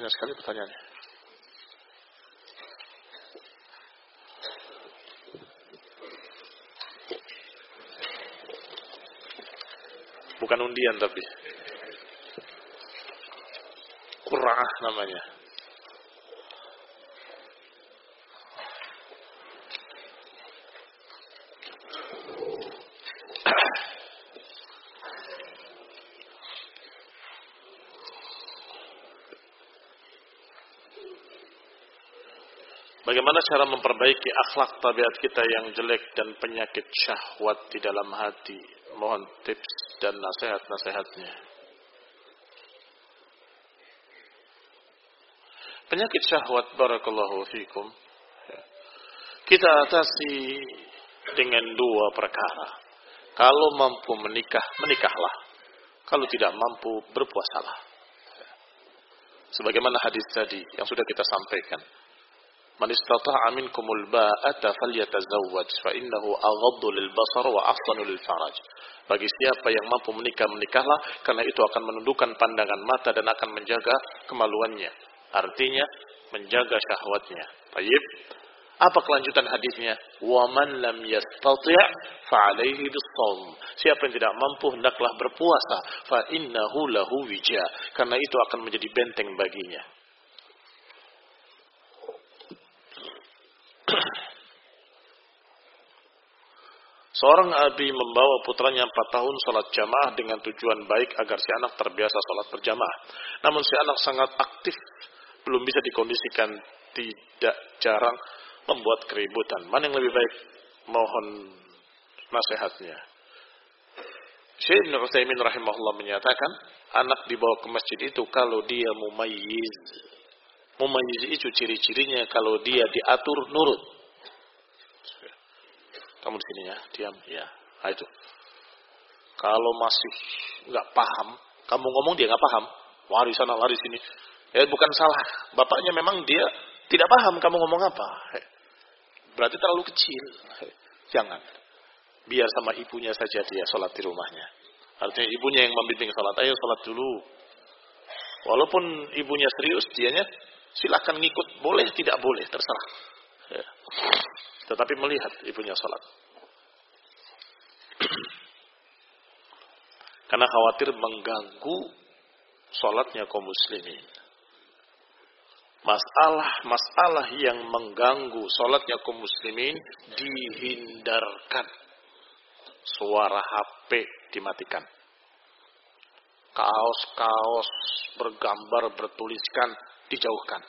Banyak sekali pertanyaannya. Bukan undian tapi. Qur'ah namanya. Bagaimana cara memperbaiki akhlak tabiat kita yang jelek dan penyakit syahwat di dalam hati? Mohon tips dan nasihat-nasihatnya. Penyakit syahwat barakallahu fikum. Kita atasi dengan dua perkara. Kalau mampu menikah, menikahlah. Kalau tidak mampu, berpuasalah. Sebagaimana hadis tadi yang sudah kita sampaikan Man istata'a minkumul ba'ata falyatazawwaj fa innahu aghaddu lil basar wa ahsanu lil faraj. Bagi siapa yang mampu menikah menikahlah karena itu akan menundukkan pandangan mata dan akan menjaga kemaluannya. Artinya menjaga syahwatnya. Baik. Apa kelanjutan hadisnya? Wa man lam yastati' fa alaihi bisawm. Siapa yang tidak mampu hendaklah berpuasa fa innahu lahu wija. Karena itu akan menjadi benteng baginya. Seorang abi membawa putranya empat tahun sholat jamaah dengan tujuan baik agar si anak terbiasa sholat berjamaah. Namun si anak sangat aktif, belum bisa dikondisikan, tidak jarang membuat keributan. Mana yang lebih baik? Mohon nasihatnya. Syekh Ibn Uthaymin rahimahullah menyatakan, anak dibawa ke masjid itu kalau dia mumayyiz. Mumayyiz itu ciri-cirinya kalau dia diatur nurut kamu di sini ya, diam. Ya, nah itu. Kalau masih nggak paham, kamu ngomong dia nggak paham, lari sana lari sini. Ya bukan salah, bapaknya memang dia tidak paham kamu ngomong apa. Berarti terlalu kecil. Jangan. Biar sama ibunya saja dia sholat di rumahnya. Artinya ibunya yang membimbing sholat. Ayo sholat dulu. Walaupun ibunya serius, dianya silakan ngikut. Boleh, tidak boleh, terserah. Ya tetapi melihat ibunya sholat. Karena khawatir mengganggu sholatnya kaum muslimin. Masalah-masalah yang mengganggu sholatnya kaum muslimin dihindarkan. Suara HP dimatikan. Kaos-kaos bergambar bertuliskan dijauhkan.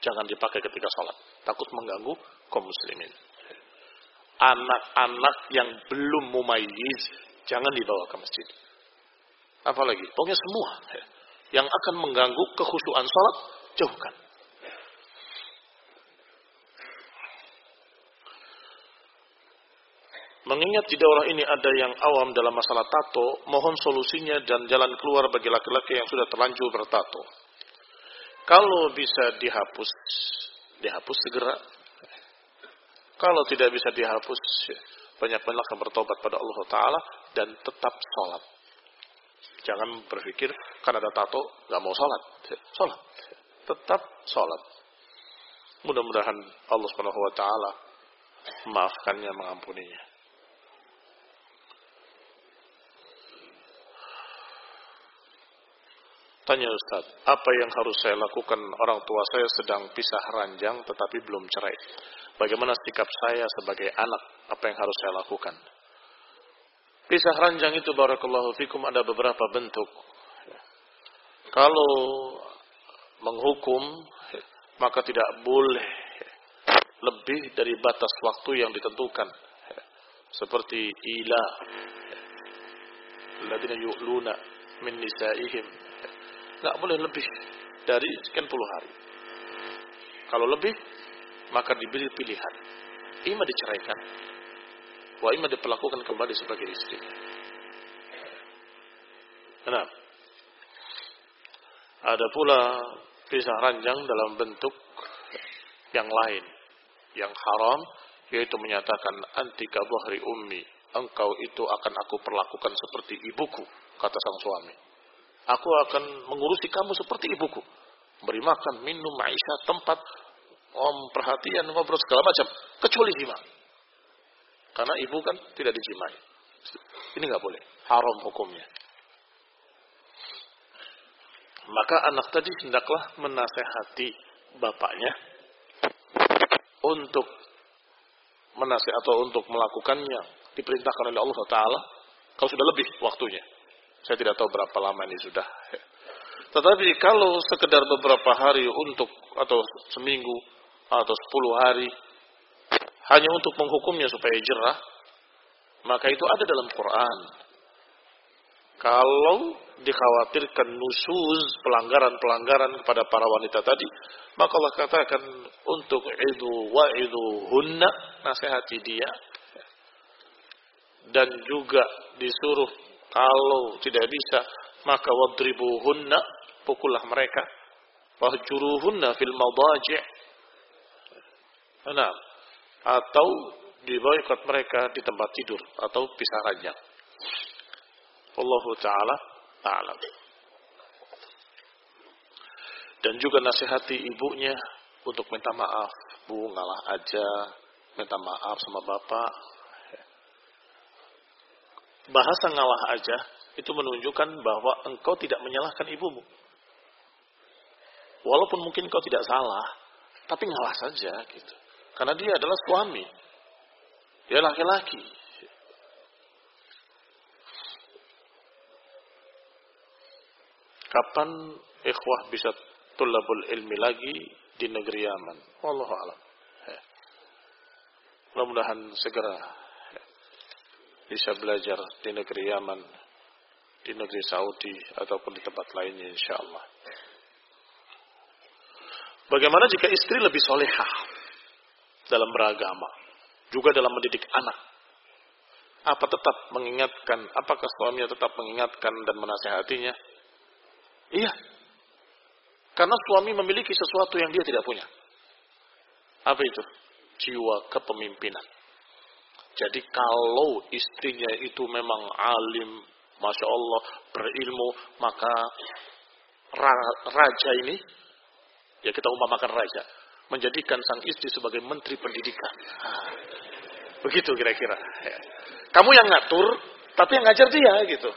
Jangan dipakai ketika sholat. Takut mengganggu kaum muslimin anak-anak yang belum mumayyiz jangan dibawa ke masjid. Apalagi, pokoknya semua ya, yang akan mengganggu kekhusyuan salat jauhkan. Mengingat di daerah ini ada yang awam dalam masalah tato, mohon solusinya dan jalan keluar bagi laki-laki yang sudah terlanjur bertato. Kalau bisa dihapus, dihapus segera kalau tidak bisa dihapus, banyak-banyaklah bertobat pada Allah Ta'ala dan tetap sholat. Jangan berpikir, karena ada tato, gak mau sholat. Sholat. Tetap sholat. Mudah-mudahan Allah Subhanahu Wa Ta'ala maafkannya, mengampuninya. Tanya Ustaz, apa yang harus saya lakukan orang tua saya sedang pisah ranjang tetapi belum cerai? Bagaimana sikap saya sebagai anak? Apa yang harus saya lakukan? Pisah ranjang itu barakallahu fikum ada beberapa bentuk. Kalau menghukum maka tidak boleh lebih dari batas waktu yang ditentukan. Seperti ilah ladina yu'luna min nisaihim. Enggak boleh lebih dari sekian puluh hari. Kalau lebih maka diberi pilihan. Ima diceraikan, wa ima diperlakukan kembali sebagai istri. Nah, ada pula pisah ranjang dalam bentuk yang lain, yang haram, yaitu menyatakan anti kabahri ummi, engkau itu akan aku perlakukan seperti ibuku, kata sang suami. Aku akan mengurusi kamu seperti ibuku. Beri makan, minum, maisha, tempat, om, perhatian, ngobrol segala macam. Kecuali jima. Karena ibu kan tidak dijimai. Ini nggak boleh. Haram hukumnya. Maka anak tadi hendaklah menasehati bapaknya untuk menasihati atau untuk melakukannya diperintahkan oleh Allah Taala kalau sudah lebih waktunya. Saya tidak tahu berapa lama ini sudah. Tetapi kalau sekedar beberapa hari untuk atau seminggu atau sepuluh hari hanya untuk menghukumnya supaya jerah, maka itu ada dalam Quran. Kalau dikhawatirkan nusuz pelanggaran-pelanggaran kepada para wanita tadi, maka Allah katakan untuk itu wa itu hunna nasihati dia dan juga disuruh kalau tidak bisa maka wadribuhunna pukullah mereka. Wahjuruhunna fil madaji' nah atau diboykot mereka di tempat tidur atau pisah ranjang Allah taala a'lam. Dan juga nasihati ibunya untuk minta maaf. Bu ngalah aja minta maaf sama bapak bahasa ngalah aja itu menunjukkan bahwa engkau tidak menyalahkan ibumu. Walaupun mungkin kau tidak salah, tapi ngalah saja gitu. Karena dia adalah suami. Dia laki-laki. Kapan ikhwah bisa tulabul ilmi lagi di negeri Yaman? Wallahu a'lam. Mudah-mudahan segera bisa belajar di negeri Yaman, di negeri Saudi ataupun di tempat lainnya insya Allah. Bagaimana jika istri lebih solehah dalam beragama, juga dalam mendidik anak? Apa tetap mengingatkan, apakah suaminya tetap mengingatkan dan menasehatinya? Iya. Karena suami memiliki sesuatu yang dia tidak punya. Apa itu? Jiwa kepemimpinan. Jadi kalau istrinya itu memang alim, masya Allah berilmu, maka raja ini, ya kita umpamakan raja, menjadikan sang istri sebagai menteri pendidikan. begitu kira-kira. Kamu yang ngatur, tapi yang ngajar dia gitu.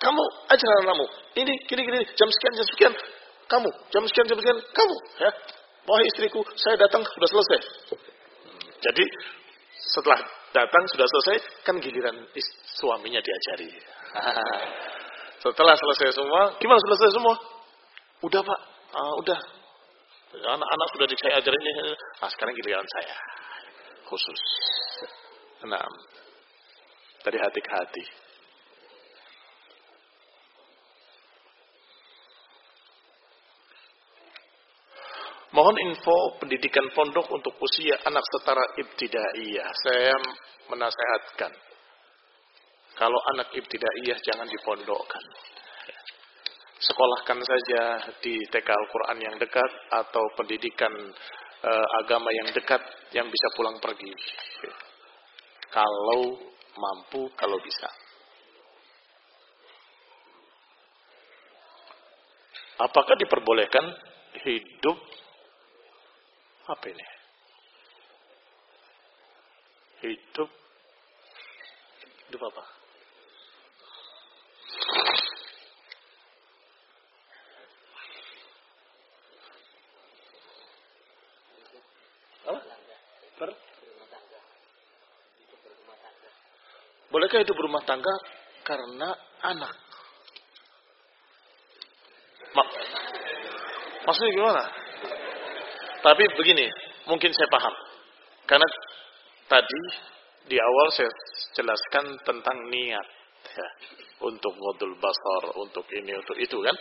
Kamu ajar anakmu. Ini, gini, gini, jam sekian, jam sekian. Kamu, jam sekian, jam sekian. Kamu, ya. Wahai istriku, saya datang sudah selesai. Jadi setelah datang sudah selesai, kan giliran suaminya diajari. Setelah selesai semua, gimana selesai semua? Udah pak, uh, udah. Anak-anak sudah saya ajarin, nah sekarang giliran saya. Khusus. Nah, dari hati ke hati. Mohon info pendidikan pondok untuk usia anak setara ibtidaiyah. Saya menasehatkan. Kalau anak ibtidaiyah jangan dipondokkan. Sekolahkan saja di TK Al-Quran yang dekat atau pendidikan uh, agama yang dekat yang bisa pulang pergi. Kalau mampu, kalau bisa. Apakah diperbolehkan hidup apa ini? Hidup hidup apa? Bolehkah hidup berumah tangga karena anak? Mak Maksudnya gimana? Tapi begini, mungkin saya paham. Karena tadi di awal saya jelaskan tentang niat ya, untuk ngodul basar, untuk ini, untuk itu kan.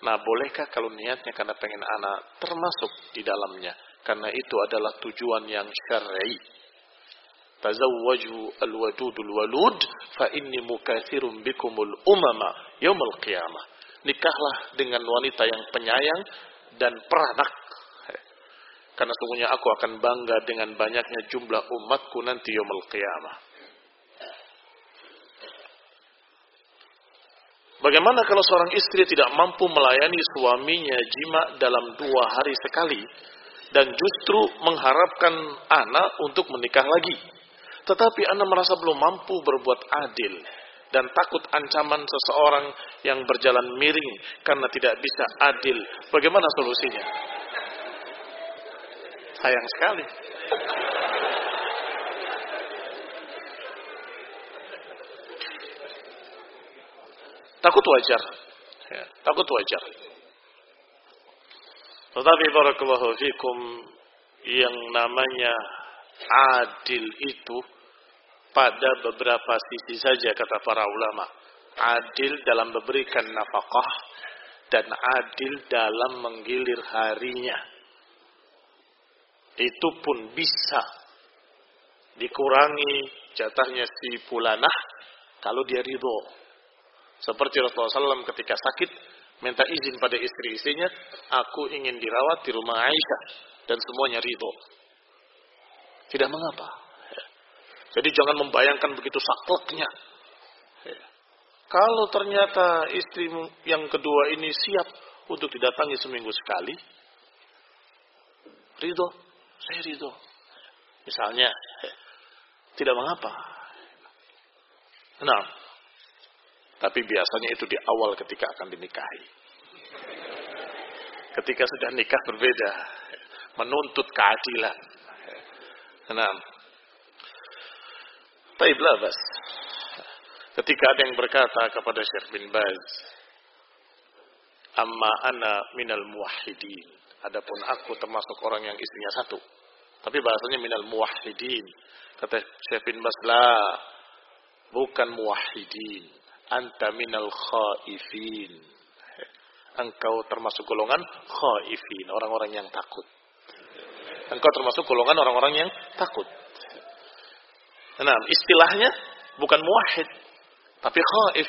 Nah, bolehkah kalau niatnya karena pengen anak termasuk di dalamnya? Karena itu adalah tujuan yang syar'i. Tazawwaju al-wadudul walud fa inni mukathirun bikumul umama yaumul qiyamah. Nikahlah dengan wanita yang penyayang dan peranak karena sungguhnya aku akan bangga dengan banyaknya jumlah umatku nanti yaumul qiyamah. Bagaimana kalau seorang istri tidak mampu melayani suaminya jima dalam dua hari sekali dan justru mengharapkan anak untuk menikah lagi. Tetapi anak merasa belum mampu berbuat adil dan takut ancaman seseorang yang berjalan miring karena tidak bisa adil. Bagaimana solusinya? Sayang sekali. Takut wajar. Ya, takut wajar. Tetapi barakallahu fikum yang namanya adil itu pada beberapa sisi saja kata para ulama. Adil dalam memberikan nafkah dan adil dalam menggilir harinya. Itu pun bisa dikurangi jatahnya si pulanah kalau dia ridho. Seperti Rasulullah SAW ketika sakit, minta izin pada istri-istrinya, aku ingin dirawat di rumah Aisyah. Dan semuanya ridho. Tidak mengapa. Jadi jangan membayangkan begitu sakleknya. Ya. Kalau ternyata istri yang kedua ini siap untuk didatangi seminggu sekali, ridho, saya ridho. Misalnya, ya. tidak mengapa. Nah, tapi biasanya itu di awal ketika akan dinikahi. Ketika sudah nikah berbeda. Menuntut keadilan. Nah. Taiblah bas. Ketika ada yang berkata kepada Syekh bin Baz. Amma ana minal muwahhidin. Adapun aku termasuk orang yang istrinya satu. Tapi bahasanya minal muwahhidin. Kata Syekh bin Baz, la. Bukan muwahhidin anta minal khaifin. Engkau termasuk golongan khaifin, orang-orang yang takut. Engkau termasuk golongan orang-orang yang takut. Nah, istilahnya bukan muwahhid, tapi khaif.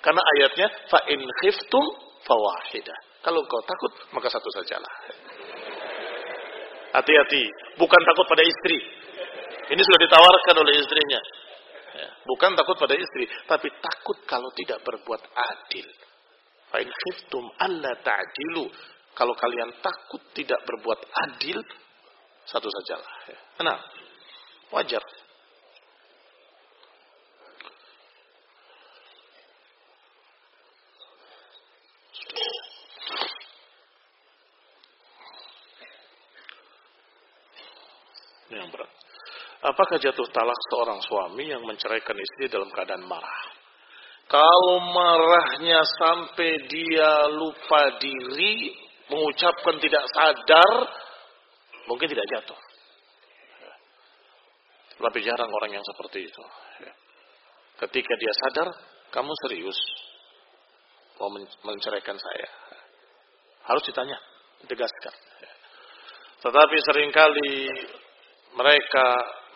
Karena ayatnya fa in khiftum fawahidah. Kalau engkau takut, maka satu sajalah. Hati-hati, bukan takut pada istri. Ini sudah ditawarkan oleh istrinya. Ya, bukan takut pada istri, tapi takut kalau tidak berbuat adil. Fa'in khiftum alla ta'dilu. Kalau kalian takut tidak berbuat adil, satu sajalah. Ya. Nah, wajar. Ini yang berat. Apakah jatuh talak seorang suami yang menceraikan istri dalam keadaan marah? Kalau marahnya sampai dia lupa diri, mengucapkan tidak sadar, mungkin tidak jatuh. Lebih jarang orang yang seperti itu. Ketika dia sadar, kamu serius mau menceraikan saya. Harus ditanya, tegaskan. Tetapi sering kali mereka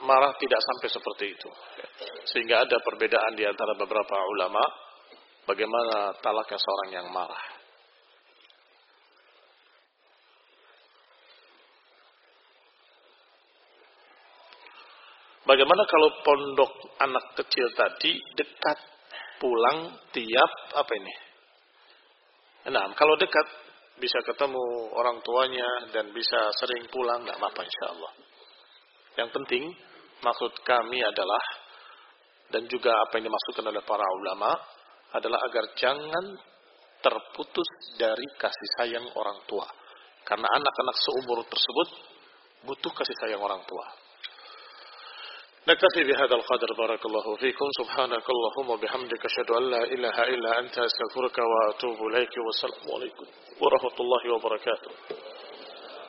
marah tidak sampai seperti itu. Sehingga ada perbedaan di antara beberapa ulama bagaimana talaknya seorang yang marah. Bagaimana kalau pondok anak kecil tadi dekat pulang tiap apa ini? Nah, kalau dekat bisa ketemu orang tuanya dan bisa sering pulang, nggak apa-apa insya Allah. Yang penting maksud kami adalah dan juga apa yang dimaksudkan oleh para ulama adalah agar jangan terputus dari kasih sayang orang tua. Karena anak-anak seumur tersebut butuh kasih sayang orang tua. نكتفي بهذا القدر بارك الله فيكم سبحانك اللهم وبحمدك أشهد أن لا إله إلا أنت أستغفرك وأتوب إليك والسلام عليكم ورحمة الله وبركاته